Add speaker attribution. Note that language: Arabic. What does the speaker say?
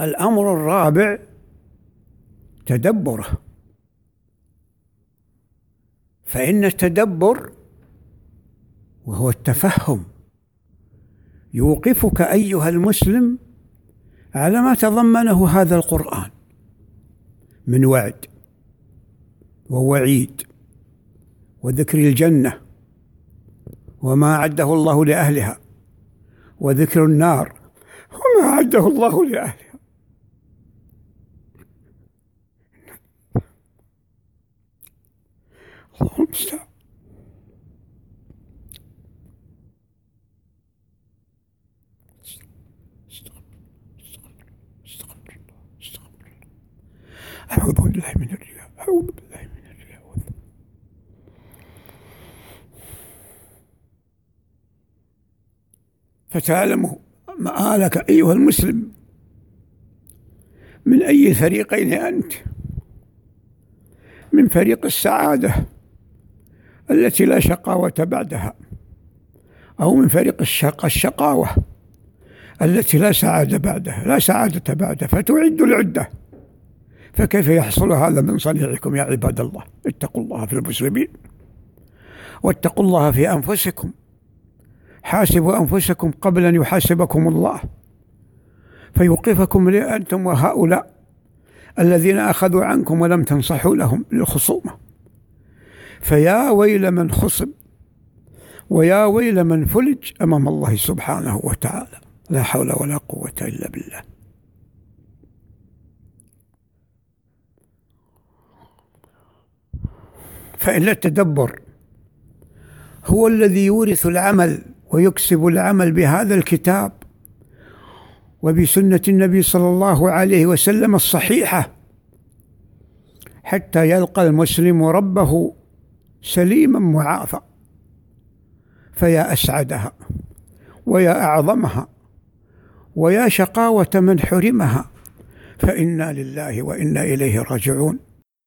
Speaker 1: الأمر الرابع تدبره. فإن التدبر وهو التفهم يوقفك أيها المسلم على ما تضمنه هذا القرآن من وعد ووعيد وذكر الجنة وما أعده الله لأهلها وذكر النار وما أعده الله لأهلها. المستعان أعوذ بالله من الرياء أعوذ بالله من الرياء. فتعلم مآلك أيها المسلم من أي الفريقين أنت؟ من فريق السعادة التي لا شقاوة بعدها أو من فريق الشق الشقاوة التي لا سعادة بعدها لا سعادة بعدها فتعد العدة. فكيف يحصل هذا من صنيعكم يا عباد الله؟ اتقوا الله في المسلمين واتقوا الله في أنفسكم. حاسبوا أنفسكم قبل أن يحاسبكم الله. فيوقفكم أنتم وهؤلاء الذين أخذوا عنكم ولم تنصحوا لهم للخصومة. فيا ويل من خصم ويا ويل من فلج أمام الله سبحانه وتعالى. لا حول ولا قوة إلا بالله. فإن التدبر هو الذي يورث العمل ويكسب العمل بهذا الكتاب وبسنة النبي صلى الله عليه وسلم الصحيحة حتى يلقى المسلم ربه سليما معافى فيا أسعدها ويا أعظمها ويا شقاوة من حرمها فإنا لله وإنا إليه راجعون.